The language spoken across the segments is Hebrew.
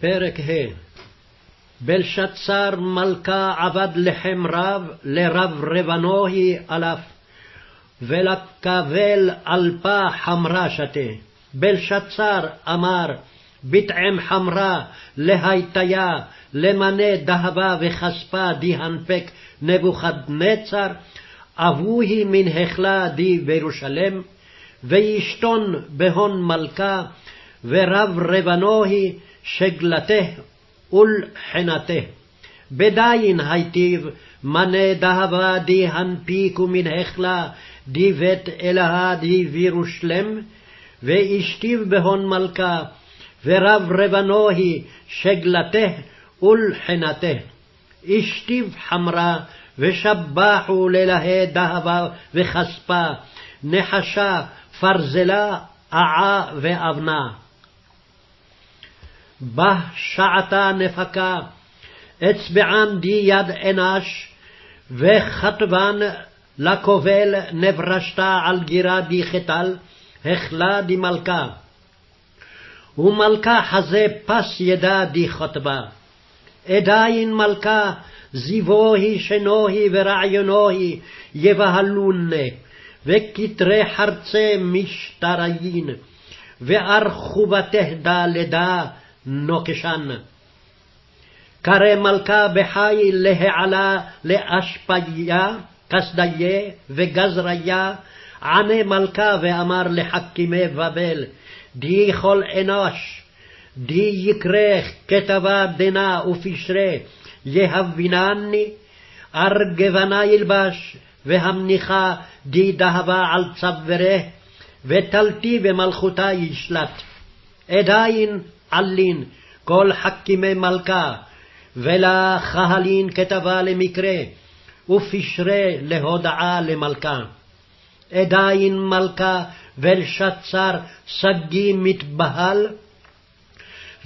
פרק ה' בלשצר מלכה עבד לחם רב, לרב רבנוהי אלף, ולקבל אלפה חמרה שתה. בלשצר אמר, בטעם חמרה להיטיה, למנה דהבה וכספה די הנפק נבוכדנצר, אבוהי מן החלה די בירושלם, וישתון בהון מלכה, ורב רבנוהי שגלתה ולחנתה. בדין היטיב מנה דהבה די הנפיקו מן החלה די בית אלהה די בירושלם, ואשתיו בהון מלכה, ורב רבנוהי שגלתה ולחנתה. אשתיו חמרה, ושבחו ללהי דהבה וכספה, נחשה, פרזלה, עעה ואבנה. בה שעתה נפקה, אצבען די יד אנש, וכתבן לכובל נברשתה על גירה די חתל, החלה די מלכה. ומלכה חזה פס ידה די חוטבה. עדיין מלכה זיבוהי שנוהי ורעיונוהי יבהלונה, וכתרי חרצי משתריין, וארכובתה לידה נוקשן. קרא מלכה בחי להעלה לאשפיה, כסדיה וגזריה, ענה מלכה ואמר לחכימי בבל, די כל אנוש, די יקרה כתבה דנה ופשרה, יהבינני, ארגבנה ילבש, והמניחה די דהבה על צוורה, ותלתי במלכותה ישלט. עדיין עלין כל חכימי מלכה, ולחהלין כתבה למקרה, ופשרה להודעה למלכה. עדיין מלכה ולשצר שגיא מתבהל,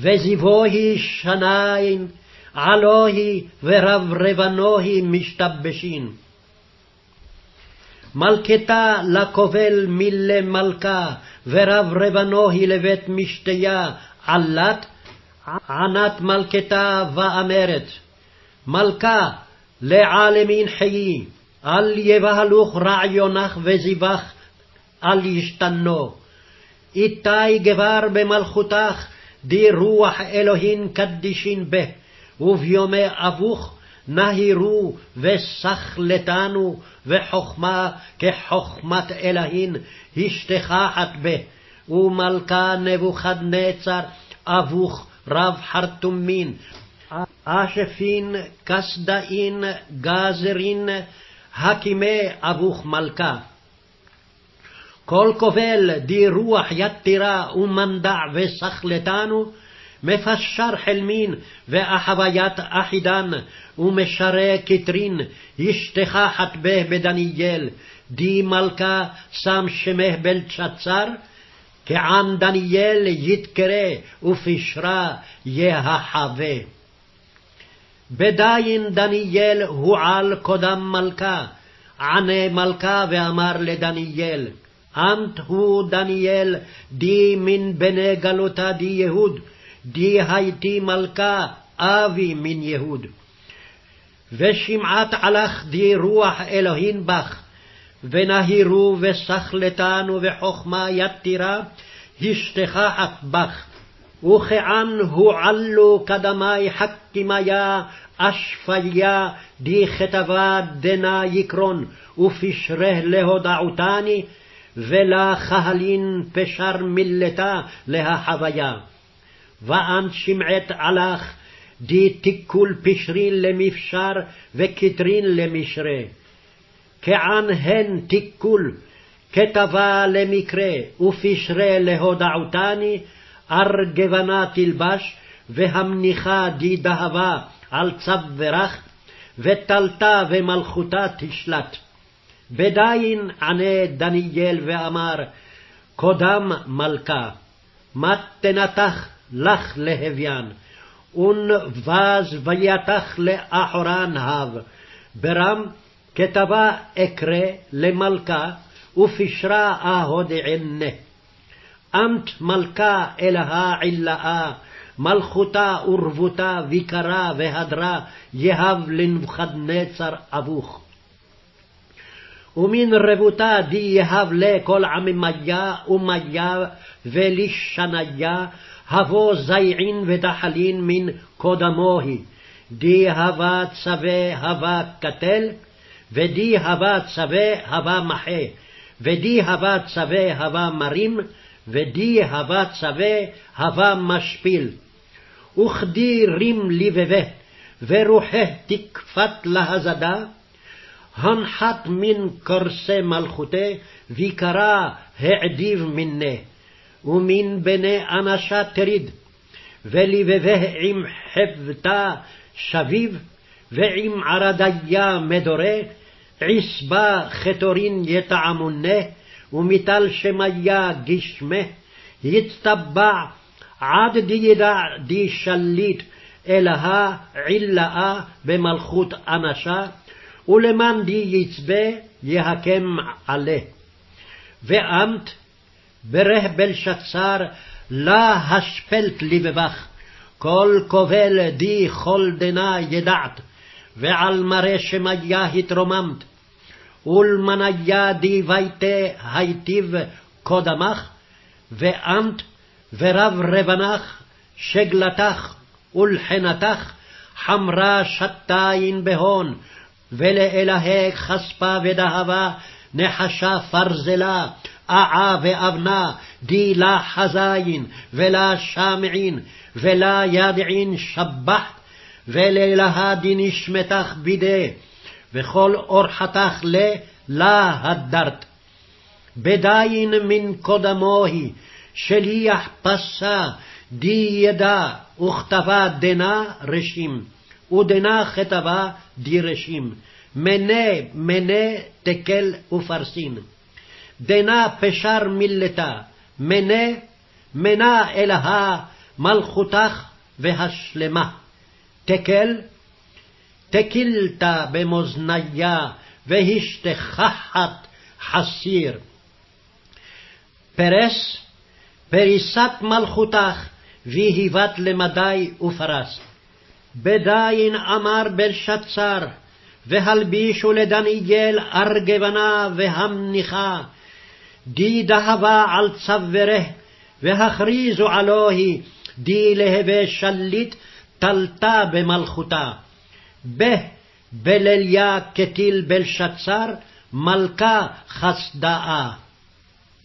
וזיבוהי שניים, עלוהי ורב רבנוהי משתבשין. מלכתה לכובל מילי מלכה, ורב רבנוהי לבית משתיה, עלת, ענת מלכתה ואמרת, מלכה לעלמין חיי, אל יבהלוך רעיונך וזיבך, אל ישתנו. איתי גבר במלכותך, די רוח אלוהין קדישין בה, וביומי אבוך נהירו וסחלתנו, וחכמה כחכמת אלוהין השתכחת בה, ומלכה נבוכדנצר אבוך רב חרטומין, אשפין, כסדאין, גזרין, הקימי אבוך מלכה. כל כובל די רוח יתירה ומנדע וסחלתנו, מפשר חלמין ואחוויית אחידן, ומשרה כתרין, ישתכחת בה בדניאל, די מלכה שם שמך בלצ'צר, כעם דניאל יתקרא, ופשרה יהחווה. בדין דניאל הועל קודם מלכה, ענה מלכה ואמר לדניאל, אמת הוא דניאל די מן בני גלותה די יהוד, די הייתי מלכה אבי מן יהוד. ושמעת עלך די רוח אלוהין בך, ונהירו וסחלתנו וחכמה יתירה, השתכחת בך. וכען הועלו קדמי חכימיה אשפיה די כתבה דנה יקרון, ופשרה להודעותני, ולחהלין פשר מילתה להחוויה. ואן שמעת עלך די תיקול פשרין למפשר וכתרין למשרה. כען הן תיקול כתבה למקרה ופשרה להודעותני, ארגבנה תלבש, והמניחה די דהבה על צו ורח, ותלתה ומלכותה תשלט. בדין ענה דניאל ואמר, קודם מלכה, מתנתך לך להביין, ונבז וייתך לאחורן הב, ברם כתבה אקרא למלכה, ופשרה אהודענה. אמת מלכה אלהה עילאה, מלכותה ורבותה ויקרה והדרה יהב לנבוכדנצר אבוך. ומן רבותה די יהב לכל עממיה ומיה ולשניה, הבו זייעין ודחלין מן קודמוהי, די הווה צווה הווה קטל, ודי הווה צווה הווה מחה, ודי הווה צווה הווה מרים, ודי הווה צווה הווה משפיל. וכדי רים לבבה, ורוחה תקפת להזדה, הנחת מן קורסי מלכותי, ויקרא העדיב מנה, ומן בני אנשה תריד, ולבבה עם חבטה שביב, ועם ערדיה מדורה, עשבה חתורין יטעמונה, ומטל שמיה גשמה, יצטבע עד דידע די שליט אלהה עילאה במלכות אנשה, ולמאן די יצבה יהקם עלה. ואמת ברך בלשצר לה השפלת לבבך, כל כובל די כל דנה ידעת, ועל מראה שמיה התרוממת, ולמניה די ביתה היטיב קודמך, ואמת ורב רבנך, שגלתך ולחנתך, חמרה שתיים בהון, ולאלהי כספה ודהבה, נחשה פרזלה, אעה ואבנה, די לה חזין, ולה שמעין, ולה ידעין שבחת, ולאלהה די נשמתך בידי, וכל אורחתך לה הדרת. בדין מן קודמוהי, שליח פסה, די ידע, וכתבה דנה רשים, ודנה כתבה די רשים, מנה מנה תקל ופרסין. דנה פשר מילתה, מנה מנה אלהה מלכותך והשלמה. תקל תקילת במאזניה והשתכחת חסיר. פרס פריסת מלכותך והיבת למדי ופרס. בדין אמר בלשצר, והלבישו לדניאל ארגבנה והמניחה, די דהבה על צוורה, והכריזו עלוהי, די להווה שליט, תלתה במלכותה. ב בלליה כטיל בלשצר, מלכה חסדאה.